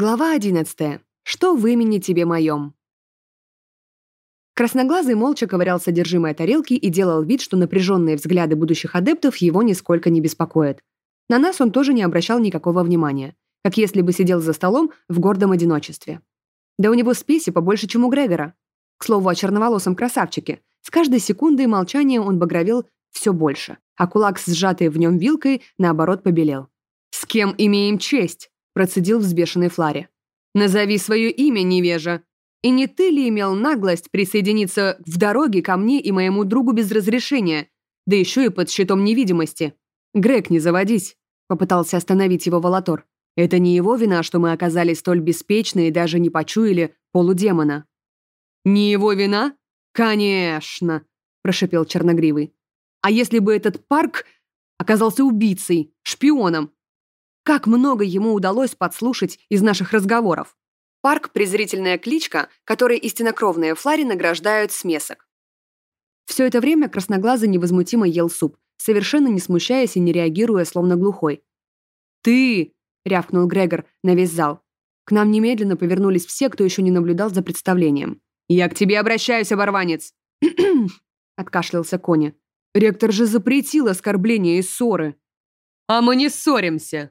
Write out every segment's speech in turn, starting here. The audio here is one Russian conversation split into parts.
Глава 11. Что в имени тебе моем? Красноглазый молча ковырял содержимое тарелки и делал вид, что напряженные взгляды будущих адептов его нисколько не беспокоят. На нас он тоже не обращал никакого внимания, как если бы сидел за столом в гордом одиночестве. Да у него спеси побольше, чем у Грегора. К слову о черноволосом красавчике. С каждой секундой молчания он багровел все больше, а кулак, сжатый в нем вилкой, наоборот, побелел. «С кем имеем честь?» – процедил взбешенный Флари. «Назови свое имя, невежа. И не ты ли имел наглость присоединиться в дороге ко мне и моему другу без разрешения, да еще и под щитом невидимости? Грег, не заводись», – попытался остановить его Волотор. «Это не его вина, что мы оказались столь беспечны и даже не почуяли полудемона». «Не его вина? Конечно!» – прошипел Черногривый. А если бы этот парк оказался убийцей, шпионом? Как много ему удалось подслушать из наших разговоров? Парк – презрительная кличка, которой истиннокровные флари награждают смесок. Все это время красноглазый невозмутимо ел суп, совершенно не смущаясь и не реагируя, словно глухой. «Ты!» – рявкнул Грегор на весь зал. К нам немедленно повернулись все, кто еще не наблюдал за представлением. «Я к тебе обращаюсь, оборванец!» откашлялся Кони. Ректор же запретил оскорбления и ссоры. А мы не ссоримся.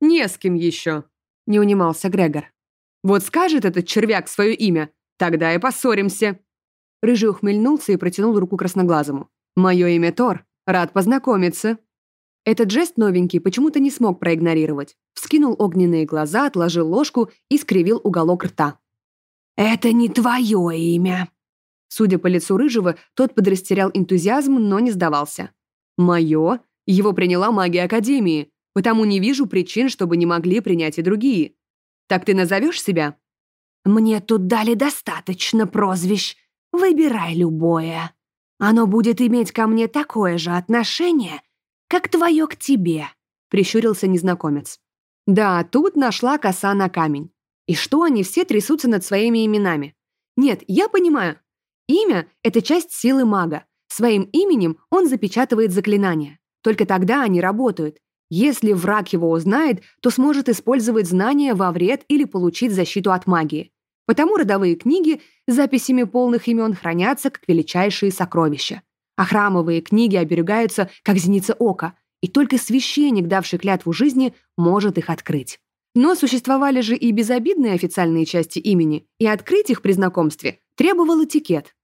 Не с кем еще. Не унимался Грегор. Вот скажет этот червяк свое имя, тогда и поссоримся. Рыжий ухмыльнулся и протянул руку красноглазому. «Мое имя Тор. Рад познакомиться». Этот жест новенький почему-то не смог проигнорировать. Вскинул огненные глаза, отложил ложку и скривил уголок рта. «Это не твое имя», Судя по лицу Рыжего, тот подрастерял энтузиазм, но не сдавался. «Мое? Его приняла магия Академии, потому не вижу причин, чтобы не могли принять и другие. Так ты назовешь себя?» «Мне тут дали достаточно прозвищ. Выбирай любое. Оно будет иметь ко мне такое же отношение, как твое к тебе», — прищурился незнакомец. «Да, тут нашла коса на камень. И что они все трясутся над своими именами? Нет, я понимаю, Имя — это часть силы мага. Своим именем он запечатывает заклинания. Только тогда они работают. Если враг его узнает, то сможет использовать знания во вред или получить защиту от магии. Потому родовые книги с записями полных имен хранятся как величайшие сокровища. А храмовые книги оберегаются как зеница ока, и только священник, давший клятву жизни, может их открыть. Но существовали же и безобидные официальные части имени, и открыть их при знакомстве требовал этикет.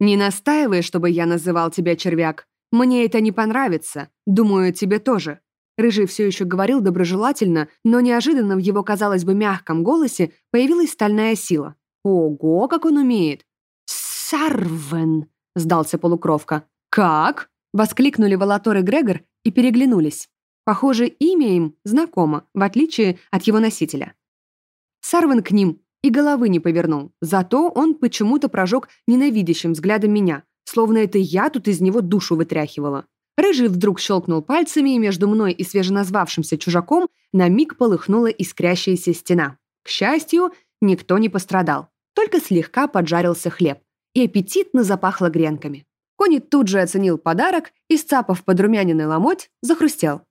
«Не настаивай, чтобы я называл тебя червяк. Мне это не понравится. Думаю, тебе тоже». Рыжий все еще говорил доброжелательно, но неожиданно в его, казалось бы, мягком голосе появилась стальная сила. «Ого, как он умеет!» «Сарвен!» — сдался полукровка. «Как?» — воскликнули Волотор и Грегор и переглянулись. Похоже, имя им знакомо, в отличие от его носителя. Сарвен к ним и головы не повернул. Зато он почему-то прожег ненавидящим взглядом меня, словно это я тут из него душу вытряхивала. Рыжий вдруг щелкнул пальцами, и между мной и свеженазвавшимся чужаком на миг полыхнула искрящаяся стена. К счастью, никто не пострадал, только слегка поджарился хлеб, и аппетитно запахло гренками. Кони тут же оценил подарок и, сцапав подрумяненный ломоть, захрустел.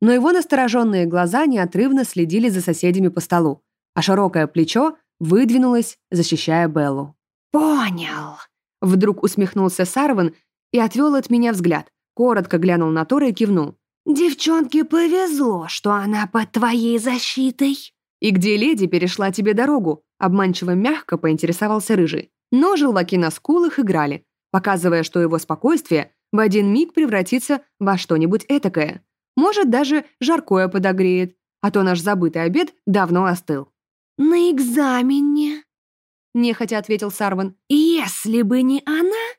Но его настороженные глаза неотрывно следили за соседями по столу, а широкое плечо выдвинулась, защищая Беллу. «Понял!» Вдруг усмехнулся Сарван и отвел от меня взгляд, коротко глянул на Тора и кивнул. «Девчонке повезло, что она под твоей защитой». «И где леди перешла тебе дорогу?» Обманчиво мягко поинтересовался Рыжий. Но желваки на скулах играли, показывая, что его спокойствие в один миг превратится во что-нибудь этакое. Может, даже жаркое подогреет, а то наш забытый обед давно остыл. «На экзамене», — нехотя ответил Сарван. «Если бы не она,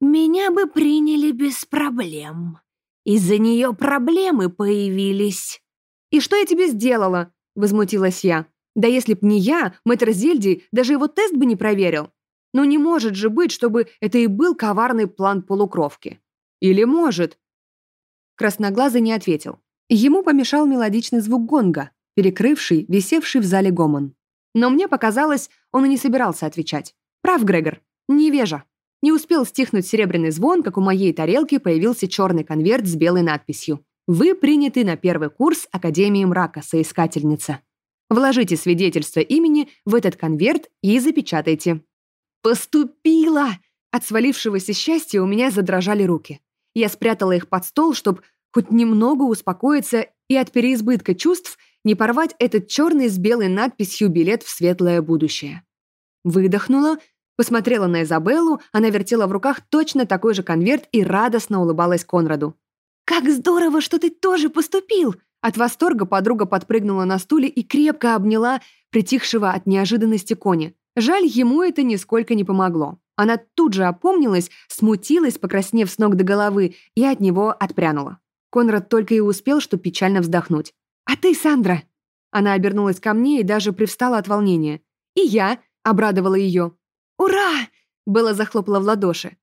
меня бы приняли без проблем. Из-за нее проблемы появились». «И что я тебе сделала?» — возмутилась я. «Да если б не я, мэтр Зельди даже его тест бы не проверил. Но не может же быть, чтобы это и был коварный план полукровки. Или может?» Красноглазый не ответил. Ему помешал мелодичный звук гонга, перекрывший висевший в зале гомон. Но мне показалось, он и не собирался отвечать. Прав, Грегор. Невежа. Не успел стихнуть серебряный звон, как у моей тарелки появился черный конверт с белой надписью. «Вы приняты на первый курс Академии мрака, соискательница». Вложите свидетельство имени в этот конверт и запечатайте». «Поступила!» От свалившегося счастья у меня задрожали руки. Я спрятала их под стол, чтобы хоть немного успокоиться и от переизбытка чувств не порвать этот черный с белой надписью билет в светлое будущее. Выдохнула, посмотрела на Изабеллу, она вертела в руках точно такой же конверт и радостно улыбалась Конраду. «Как здорово, что ты тоже поступил!» От восторга подруга подпрыгнула на стуле и крепко обняла притихшего от неожиданности кони. Жаль, ему это нисколько не помогло. Она тут же опомнилась, смутилась, покраснев с ног до головы, и от него отпрянула. Конрад только и успел, что печально вздохнуть. «А ты, Сандра?» Она обернулась ко мне и даже привстала от волнения. «И я», — обрадовала ее. «Ура!» — было захлопала в ладоши.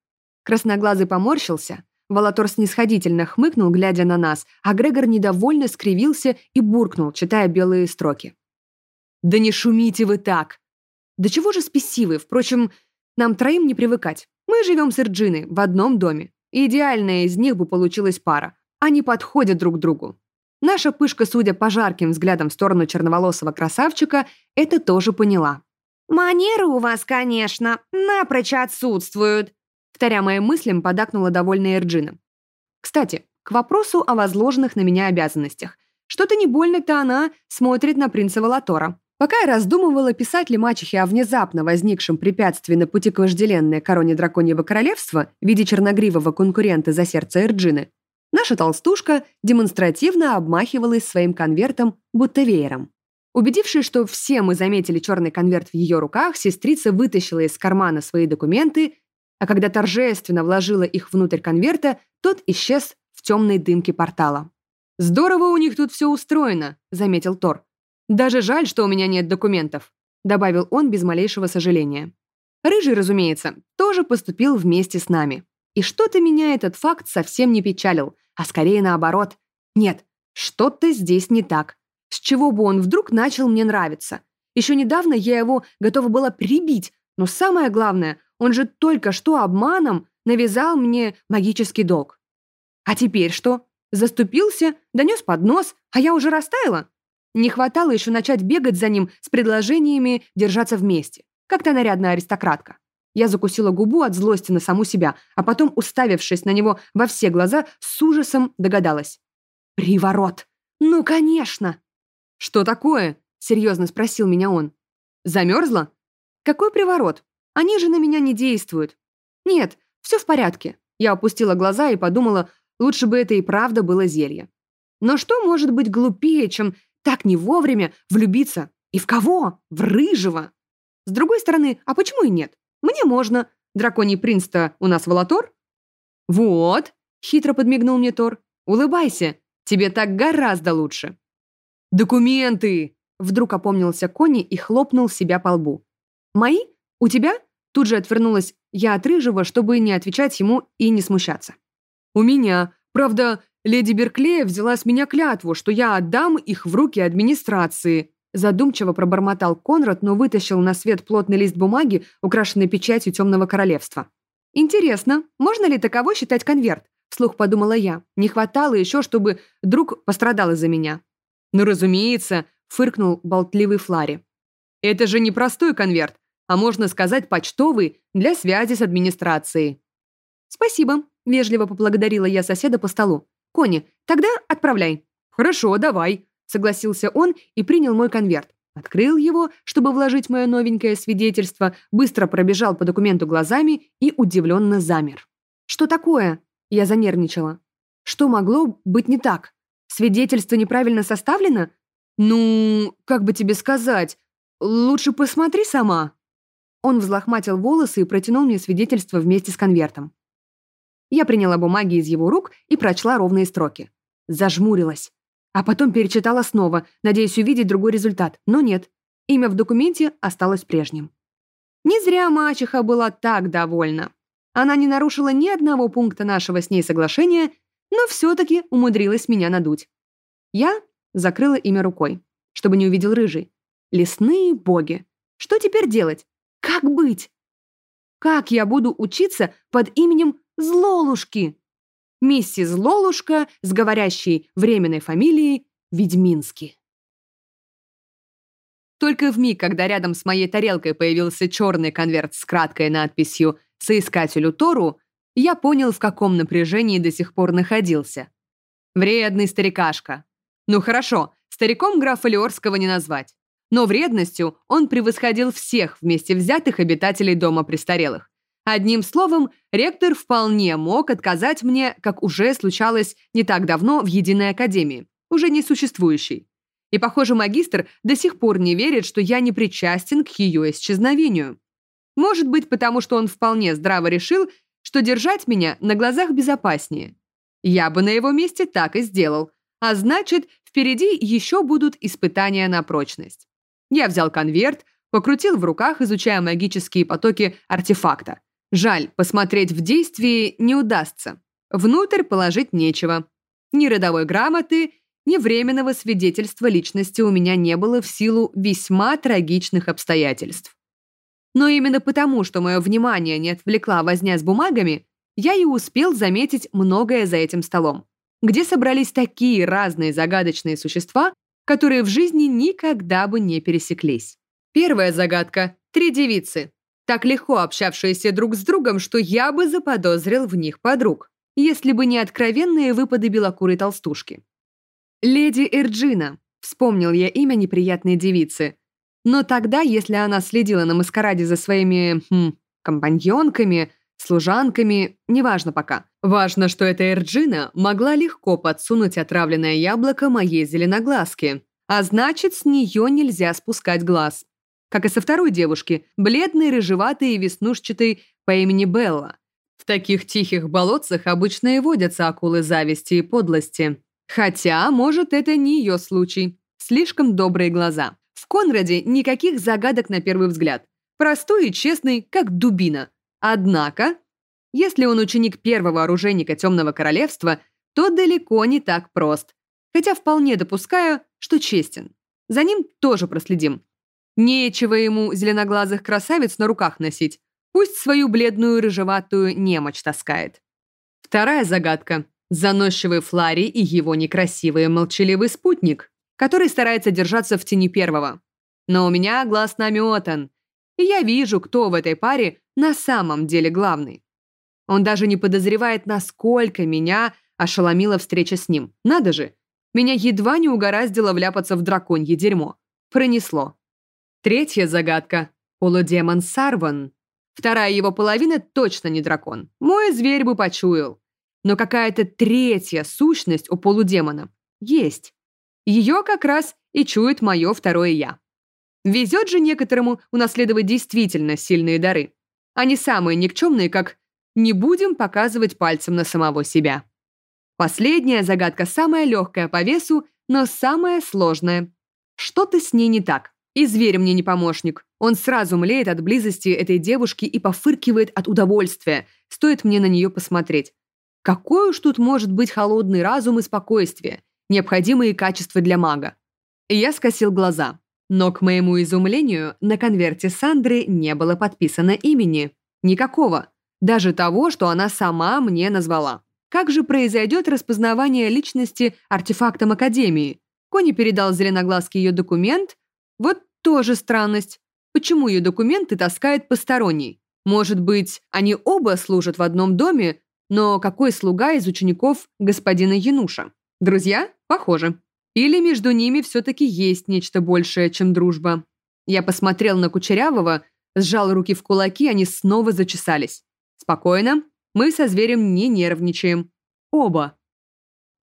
Красноглазый поморщился, Волотор снисходительно хмыкнул, глядя на нас, а Грегор недовольно скривился и буркнул, читая белые строки. «Да не шумите вы так!» «Да чего же спесивы? Впрочем, нам троим не привыкать. Мы живем с Ирджиной в одном доме. Идеальная из них бы получилась пара. Они подходят друг другу. Наша пышка, судя по жарким взглядам в сторону черноволосого красавчика, это тоже поняла. «Манеры у вас, конечно, напрочь отсутствуют», Вторя моим мыслям, подакнула довольная Эрджина. Кстати, к вопросу о возложенных на меня обязанностях. Что-то не больно-то она смотрит на принца Валатора. Пока я раздумывала, писать ли мачехе о внезапно возникшем препятствии на пути к вожделенной короне драконьего королевства в виде черногривого конкурента за сердце Эрджины, наша толстушка демонстративно обмахивалась своим конвертом, будто веером. Убедившись, что все мы заметили черный конверт в ее руках, сестрица вытащила из кармана свои документы а когда торжественно вложила их внутрь конверта, тот исчез в темной дымке портала. «Здорово у них тут все устроено», — заметил Тор. «Даже жаль, что у меня нет документов», — добавил он без малейшего сожаления. Рыжий, разумеется, тоже поступил вместе с нами. И что-то меня этот факт совсем не печалил, а скорее наоборот. Нет, что-то здесь не так. С чего бы он вдруг начал мне нравиться? Еще недавно я его готова была прибить, но самое главное, он же только что обманом навязал мне магический долг. А теперь что? Заступился, донес поднос, а я уже растаяла? Не хватало еще начать бегать за ним с предложениями держаться вместе, как та нарядная аристократка. Я закусила губу от злости на саму себя, а потом, уставившись на него во все глаза, с ужасом догадалась. «Приворот! Ну, конечно!» «Что такое?» — серьезно спросил меня он. «Замерзла?» «Какой приворот? Они же на меня не действуют. Нет, все в порядке. Я опустила глаза и подумала, лучше бы это и правда было зелье. Но что может быть глупее, чем так не вовремя влюбиться? И в кого? В рыжего. С другой стороны, а почему и нет? Мне можно. Драконий принц-то у нас Волотор. Вот, хитро подмигнул мне Тор. Улыбайся, тебе так гораздо лучше. Документы! Вдруг опомнился Кони и хлопнул себя по лбу. «Мои? У тебя?» Тут же отвернулась я от Рыжего, чтобы не отвечать ему и не смущаться. «У меня. Правда, леди Берклея взяла с меня клятву, что я отдам их в руки администрации». Задумчиво пробормотал Конрад, но вытащил на свет плотный лист бумаги, украшенный печатью Темного Королевства. «Интересно, можно ли таково считать конверт?» Вслух подумала я. Не хватало еще, чтобы друг пострадал из-за меня. «Ну, разумеется», — фыркнул болтливый Флари. «Это же не простой конверт а можно сказать почтовый для связи с администрацией. «Спасибо», — вежливо поблагодарила я соседа по столу. «Кони, тогда отправляй». «Хорошо, давай», — согласился он и принял мой конверт. Открыл его, чтобы вложить мое новенькое свидетельство, быстро пробежал по документу глазами и удивленно замер. «Что такое?» — я занервничала. «Что могло быть не так? Свидетельство неправильно составлено? Ну, как бы тебе сказать, лучше посмотри сама». Он взлохматил волосы и протянул мне свидетельство вместе с конвертом. Я приняла бумаги из его рук и прочла ровные строки. Зажмурилась. А потом перечитала снова, надеясь увидеть другой результат. Но нет. Имя в документе осталось прежним. Не зря мачеха была так довольна. Она не нарушила ни одного пункта нашего с ней соглашения, но все-таки умудрилась меня надуть. Я закрыла имя рукой, чтобы не увидел рыжий. Лесные боги. Что теперь делать? Как быть? Как я буду учиться под именем Злолушки? Миссис Злолушка с говорящей временной фамилией Ведьмински. Только в миг, когда рядом с моей тарелкой появился черный конверт с краткой надписью «Соискателю Тору», я понял, в каком напряжении до сих пор находился. Вредный старикашка. Ну хорошо, стариком графа Леорского не назвать. Но вредностью он превосходил всех вместе взятых обитателей дома престарелых. Одним словом, ректор вполне мог отказать мне, как уже случалось не так давно в Единой Академии, уже не существующей. И, похоже, магистр до сих пор не верит, что я не причастен к ее исчезновению. Может быть, потому что он вполне здраво решил, что держать меня на глазах безопаснее. Я бы на его месте так и сделал. А значит, впереди еще будут испытания на прочность. Я взял конверт, покрутил в руках, изучая магические потоки артефакта. Жаль, посмотреть в действии не удастся. Внутрь положить нечего. Ни родовой грамоты, ни временного свидетельства личности у меня не было в силу весьма трагичных обстоятельств. Но именно потому, что мое внимание не отвлекла возня с бумагами, я и успел заметить многое за этим столом, где собрались такие разные загадочные существа, которые в жизни никогда бы не пересеклись. Первая загадка — три девицы, так легко общавшиеся друг с другом, что я бы заподозрил в них подруг, если бы не откровенные выпады белокурой толстушки. «Леди Эрджина», — вспомнил я имя неприятной девицы. Но тогда, если она следила на маскараде за своими, хм, компаньонками, служанками, неважно пока. Важно, что эта Эрджина могла легко подсунуть отравленное яблоко моей зеленоглазке. А значит, с нее нельзя спускать глаз. Как и со второй девушки, бледной, рыжеватой и веснушчатой по имени Белла. В таких тихих болотцах обычно и водятся акулы зависти и подлости. Хотя, может, это не ее случай. Слишком добрые глаза. В Конраде никаких загадок на первый взгляд. Простой и честный, как дубина. Однако, если он ученик первого оружейника Темного Королевства, то далеко не так прост. Хотя вполне допускаю, что честен. За ним тоже проследим. Нечего ему зеленоглазых красавиц на руках носить. Пусть свою бледную рыжеватую немочь таскает. Вторая загадка. Заносчивый Флари и его некрасивый молчаливый спутник, который старается держаться в тени первого. Но у меня глаз наметан, и я вижу, кто в этой паре на самом деле главный. Он даже не подозревает, насколько меня ошеломила встреча с ним. Надо же, меня едва не угораздило вляпаться в драконье дерьмо. Пронесло. Третья загадка. Полудемон Сарван. Вторая его половина точно не дракон. Мой зверь бы почуял но какая-то третья сущность у полудемона есть. Ее как раз и чует мое второе «я». Везет же некоторому унаследовать действительно сильные дары. Они самые никчемные, как «не будем показывать пальцем на самого себя». Последняя загадка самая легкая по весу, но самая сложная. Что-то с ней не так. И зверь мне не помощник. Он сразу млеет от близости этой девушки и пофыркивает от удовольствия, стоит мне на нее посмотреть. Какой уж тут может быть холодный разум и спокойствие, необходимые качества для мага? Я скосил глаза. Но, к моему изумлению, на конверте Сандры не было подписано имени. Никакого. Даже того, что она сама мне назвала. Как же произойдет распознавание личности артефактом Академии? Кони передал Зеленоглазке ее документ. Вот тоже странность. Почему ее документы таскает посторонний? Может быть, они оба служат в одном доме, но какой слуга из учеников господина Януша? Друзья? Похоже. Или между ними все-таки есть нечто большее, чем дружба? Я посмотрел на Кучерявого, сжал руки в кулаки, они снова зачесались. Спокойно, мы со зверем не нервничаем. Оба.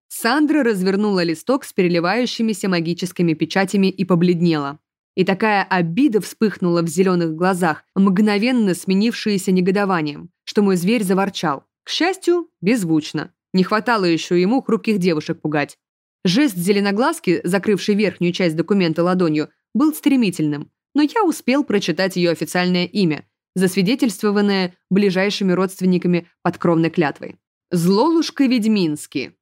Сандра развернула листок с переливающимися магическими печатями и побледнела. И такая обида вспыхнула в зеленых глазах, мгновенно сменившаяся негодованием, что мой зверь заворчал. К счастью, беззвучно. Не хватало еще ему хрупких девушек пугать. Жест зеленоглазки, закрывший верхнюю часть документа ладонью, был стремительным, но я успел прочитать ее официальное имя, засвидетельствованное ближайшими родственниками под кровной клятвой. Злолушка Ведьмински.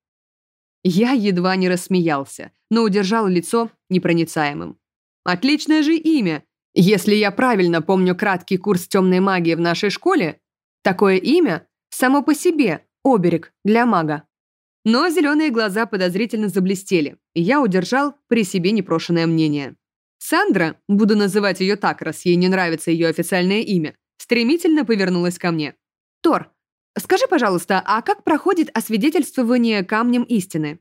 Я едва не рассмеялся, но удержал лицо непроницаемым. Отличное же имя. Если я правильно помню краткий курс темной магии в нашей школе, такое имя Само по себе оберег для мага. Но зеленые глаза подозрительно заблестели, и я удержал при себе непрошенное мнение. Сандра, буду называть ее так, раз ей не нравится ее официальное имя, стремительно повернулась ко мне. «Тор, скажи, пожалуйста, а как проходит освидетельствование камнем истины?»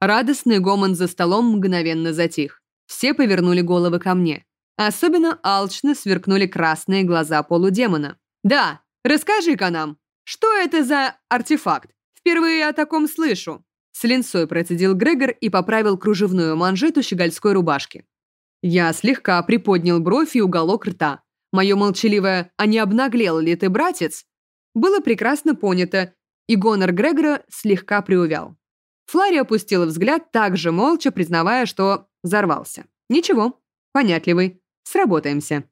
Радостный гомон за столом мгновенно затих. Все повернули головы ко мне. Особенно алчно сверкнули красные глаза полудемона. «Да, расскажи-ка нам, что это за артефакт? Впервые о таком слышу!» С линцой процедил Грегор и поправил кружевную манжету щегольской рубашки. Я слегка приподнял бровь и уголок рта. Мое молчаливое «а не обнаглел ли ты, братец?» было прекрасно понято, и гонор Грегора слегка приувял. Флари опустила взгляд, также молча признавая, что взорвался. «Ничего, понятливый, сработаемся».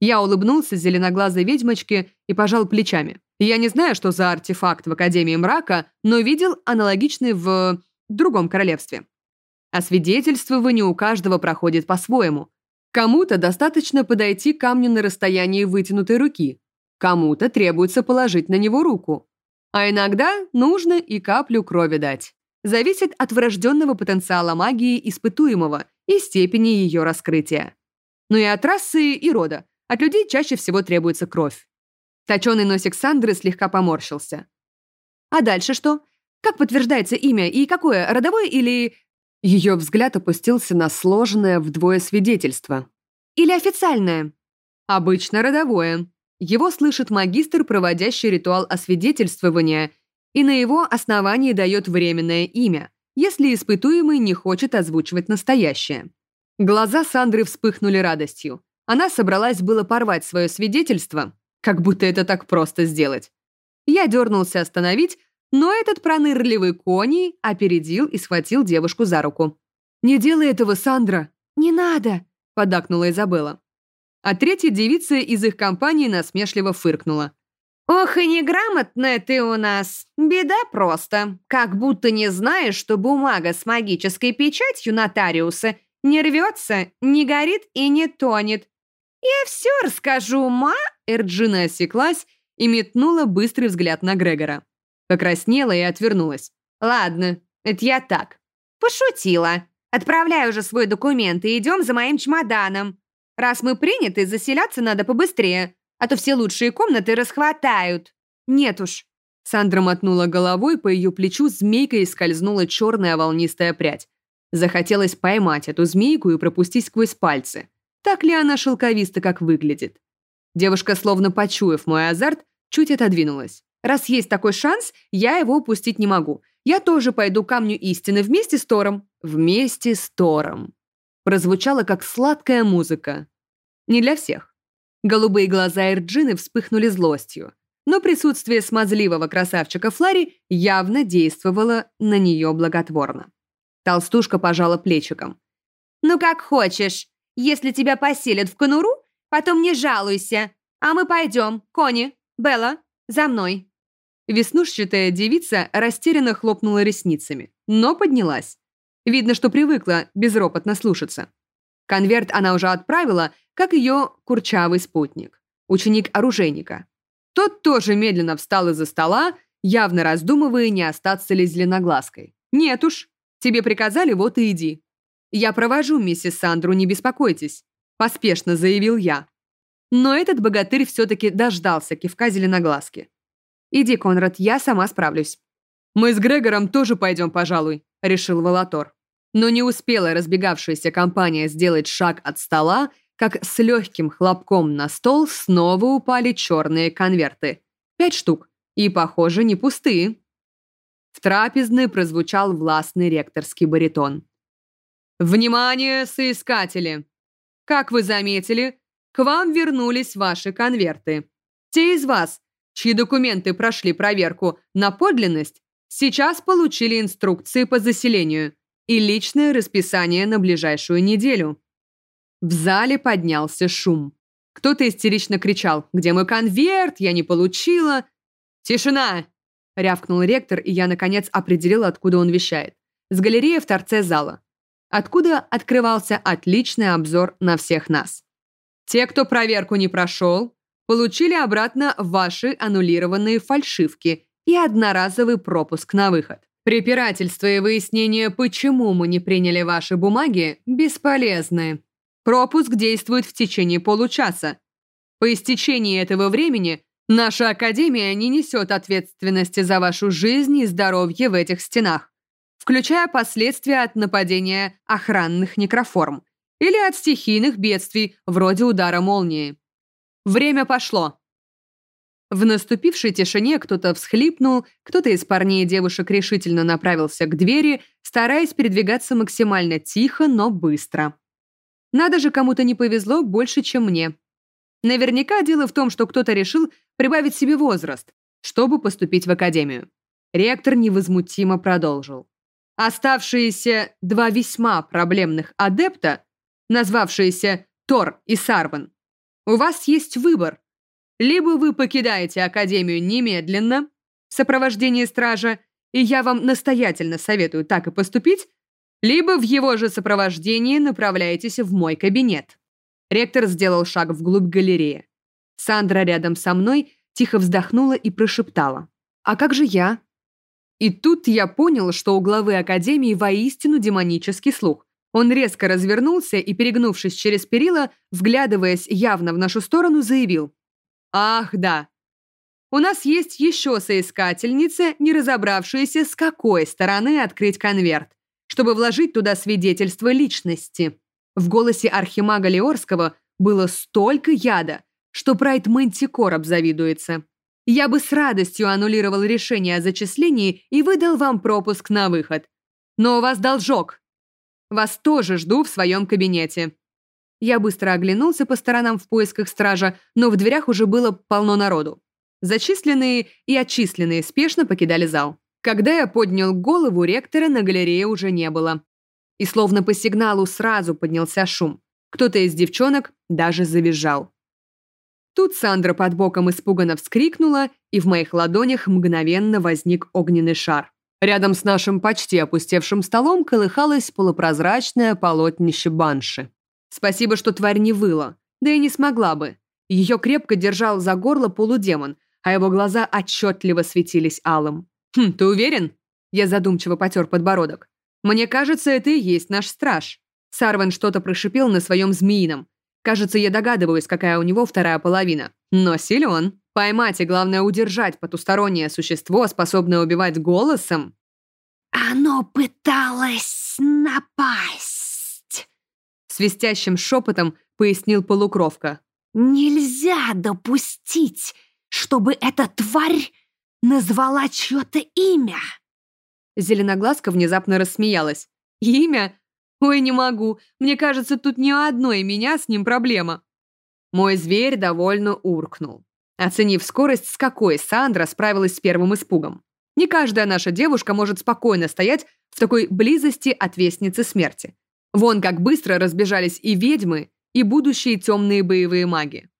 Я улыбнулся зеленоглазой ведьмочке и пожал плечами. Я не знаю, что за артефакт в Академии мрака, но видел аналогичный в другом королевстве. А свидетельствование у каждого проходит по-своему. Кому-то достаточно подойти к камню на расстоянии вытянутой руки, кому-то требуется положить на него руку. А иногда нужно и каплю крови дать зависит от врожденного потенциала магии испытуемого и степени ее раскрытия. Но и от расы и рода. От людей чаще всего требуется кровь. Точеный носик Сандры слегка поморщился. А дальше что? Как подтверждается имя и какое, родовое или... Ее взгляд опустился на сложенное вдвое свидетельство. Или официальное? Обычно родовое. Его слышит магистр, проводящий ритуал освидетельствования и на его основании дает временное имя, если испытуемый не хочет озвучивать настоящее. Глаза Сандры вспыхнули радостью. Она собралась было порвать свое свидетельство, как будто это так просто сделать. Я дернулся остановить, но этот пронырливый кони опередил и схватил девушку за руку. «Не делай этого, Сандра!» «Не надо!» – подакнула Изабелла. А третья девица из их компании насмешливо фыркнула. «Ох и неграмотная ты у нас. Беда просто. Как будто не знаешь, что бумага с магической печатью нотариуса не рвется, не горит и не тонет. Я все расскажу, ма...» Эрджина осеклась и метнула быстрый взгляд на Грегора. Покраснела и отвернулась. «Ладно, это я так. Пошутила. Отправляй уже свой документ и идем за моим чемоданом. Раз мы приняты, заселяться надо побыстрее а то все лучшие комнаты расхватают». «Нет уж». Сандра мотнула головой, по ее плечу змейкой скользнула черная волнистая прядь. Захотелось поймать эту змейку и пропустить сквозь пальцы. Так ли она шелковиста, как выглядит? Девушка, словно почуяв мой азарт, чуть отодвинулась. Раз есть такой шанс, я его упустить не могу. Я тоже пойду камню истины вместе с Тором. Вместе с Тором. Прозвучало, как сладкая музыка. Не для всех. Голубые глаза Эрджины вспыхнули злостью, но присутствие смазливого красавчика Флари явно действовало на нее благотворно. Толстушка пожала плечиком. «Ну как хочешь. Если тебя поселят в конуру, потом не жалуйся. А мы пойдем. Кони, Белла, за мной». Веснушчатая девица растерянно хлопнула ресницами, но поднялась. Видно, что привыкла безропотно слушаться. Конверт она уже отправила, как ее курчавый спутник, ученик оружейника. Тот тоже медленно встал из-за стола, явно раздумывая, не остаться ли зеленоглазкой. «Нет уж, тебе приказали, вот и иди». «Я провожу миссис Сандру, не беспокойтесь», – поспешно заявил я. Но этот богатырь все-таки дождался кивка зеленоглазки. «Иди, Конрад, я сама справлюсь». «Мы с Грегором тоже пойдем, пожалуй», – решил Волотор. Но не успела разбегавшаяся компания сделать шаг от стола, как с легким хлопком на стол снова упали черные конверты. Пять штук. И, похоже, не пустые. В трапезной прозвучал властный ректорский баритон. «Внимание, соискатели! Как вы заметили, к вам вернулись ваши конверты. Те из вас, чьи документы прошли проверку на подлинность, сейчас получили инструкции по заселению и личное расписание на ближайшую неделю. В зале поднялся шум. Кто-то истерично кричал «Где мой конверт? Я не получила!» «Тишина!» — рявкнул ректор, и я, наконец, определил, откуда он вещает. С галереи в торце зала. Откуда открывался отличный обзор на всех нас. Те, кто проверку не прошел, получили обратно ваши аннулированные фальшивки и одноразовый пропуск на выход. Препирательство и выяснение, почему мы не приняли ваши бумаги, бесполезны. Пропуск действует в течение получаса. По истечении этого времени наша Академия не несет ответственности за вашу жизнь и здоровье в этих стенах, включая последствия от нападения охранных некроформ или от стихийных бедствий, вроде удара молнии. Время пошло. В наступившей тишине кто-то всхлипнул, кто-то из парней и девушек решительно направился к двери, стараясь передвигаться максимально тихо, но быстро. Надо же, кому-то не повезло больше, чем мне. Наверняка дело в том, что кто-то решил прибавить себе возраст, чтобы поступить в академию. Ректор невозмутимо продолжил. Оставшиеся два весьма проблемных адепта, назвавшиеся Тор и Сарван, у вас есть выбор. Либо вы покидаете Академию немедленно в сопровождении стража, и я вам настоятельно советую так и поступить, либо в его же сопровождении направляетесь в мой кабинет. Ректор сделал шаг вглубь галереи. Сандра рядом со мной тихо вздохнула и прошептала. «А как же я?» И тут я понял, что у главы Академии воистину демонический слух. Он резко развернулся и, перегнувшись через перила, вглядываясь явно в нашу сторону, заявил. «Ах, да. У нас есть еще соискательница, не разобравшаяся, с какой стороны открыть конверт, чтобы вложить туда свидетельство личности». В голосе архимага Леорского было столько яда, что Прайд Мантикор обзавидуется. Я бы с радостью аннулировал решение о зачислении и выдал вам пропуск на выход. Но у вас должок, вас тоже жду в своем кабинете». Я быстро оглянулся по сторонам в поисках стража, но в дверях уже было полно народу. Зачисленные и отчисленные спешно покидали зал. Когда я поднял голову, ректора на галерее уже не было. И словно по сигналу сразу поднялся шум. Кто-то из девчонок даже завизжал. Тут Сандра под боком испуганно вскрикнула, и в моих ладонях мгновенно возник огненный шар. Рядом с нашим почти опустевшим столом колыхалось полупрозрачное полотнище банши. Спасибо, что тварь не выла, да и не смогла бы. Ее крепко держал за горло полудемон, а его глаза отчетливо светились алым. «Хм, ты уверен?» Я задумчиво потер подбородок. «Мне кажется, это и есть наш страж». Сарван что-то прошипел на своем змеином. Кажется, я догадываюсь, какая у него вторая половина. Но силен. Поймать и, главное, удержать потустороннее существо, способное убивать голосом. «Оно пыталось напасть!» Свистящим шепотом пояснил полукровка. «Нельзя допустить, чтобы эта тварь назвала чье-то имя!» Зеленоглазка внезапно рассмеялась. «Имя? Ой, не могу. Мне кажется, тут у одной меня с ним проблема». Мой зверь довольно уркнул оценив скорость, с какой Сандра справилась с первым испугом. Не каждая наша девушка может спокойно стоять в такой близости от Вестницы Смерти. Вон как быстро разбежались и ведьмы, и будущие темные боевые маги.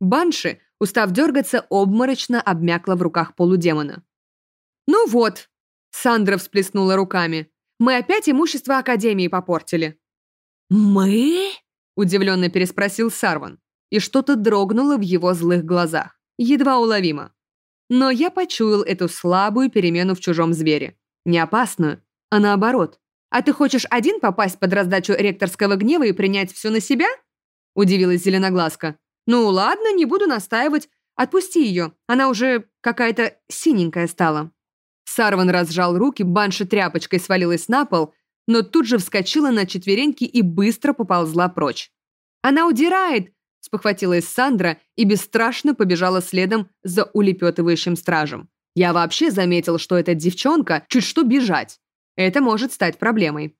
Банши, устав дергаться, обморочно обмякла в руках полудемона. «Ну вот», — Сандра всплеснула руками, «мы опять имущество Академии попортили». «Мы?» — удивленно переспросил Сарван и что-то дрогнуло в его злых глазах. Едва уловимо. Но я почуял эту слабую перемену в чужом звере. Не опасную, а наоборот. «А ты хочешь один попасть под раздачу ректорского гнева и принять все на себя?» Удивилась Зеленоглазка. «Ну ладно, не буду настаивать. Отпусти ее, она уже какая-то синенькая стала». Сарван разжал руки, банша тряпочкой свалилась на пол, но тут же вскочила на четвереньки и быстро поползла прочь. «Она удирает!» спохватилась Сандра и бесстрашно побежала следом за улепетывающим стражем. Я вообще заметил, что эта девчонка чуть что бежать. Это может стать проблемой.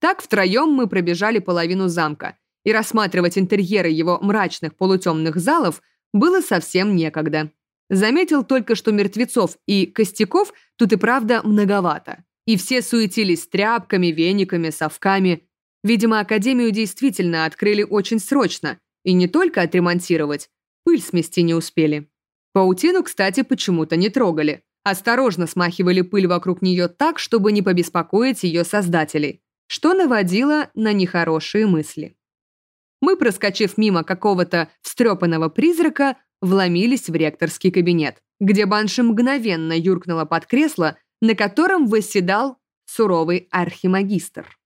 Так втроем мы пробежали половину замка, и рассматривать интерьеры его мрачных полутемных залов было совсем некогда. Заметил только, что мертвецов и костяков тут и правда многовато. И все суетились тряпками, вениками, совками. Видимо, Академию действительно открыли очень срочно – и не только отремонтировать, пыль смести не успели. Паутину, кстати, почему-то не трогали. Осторожно смахивали пыль вокруг нее так, чтобы не побеспокоить ее создателей, что наводило на нехорошие мысли. Мы, проскочив мимо какого-то встрепанного призрака, вломились в ректорский кабинет, где Банши мгновенно юркнула под кресло, на котором восседал суровый архимагистр.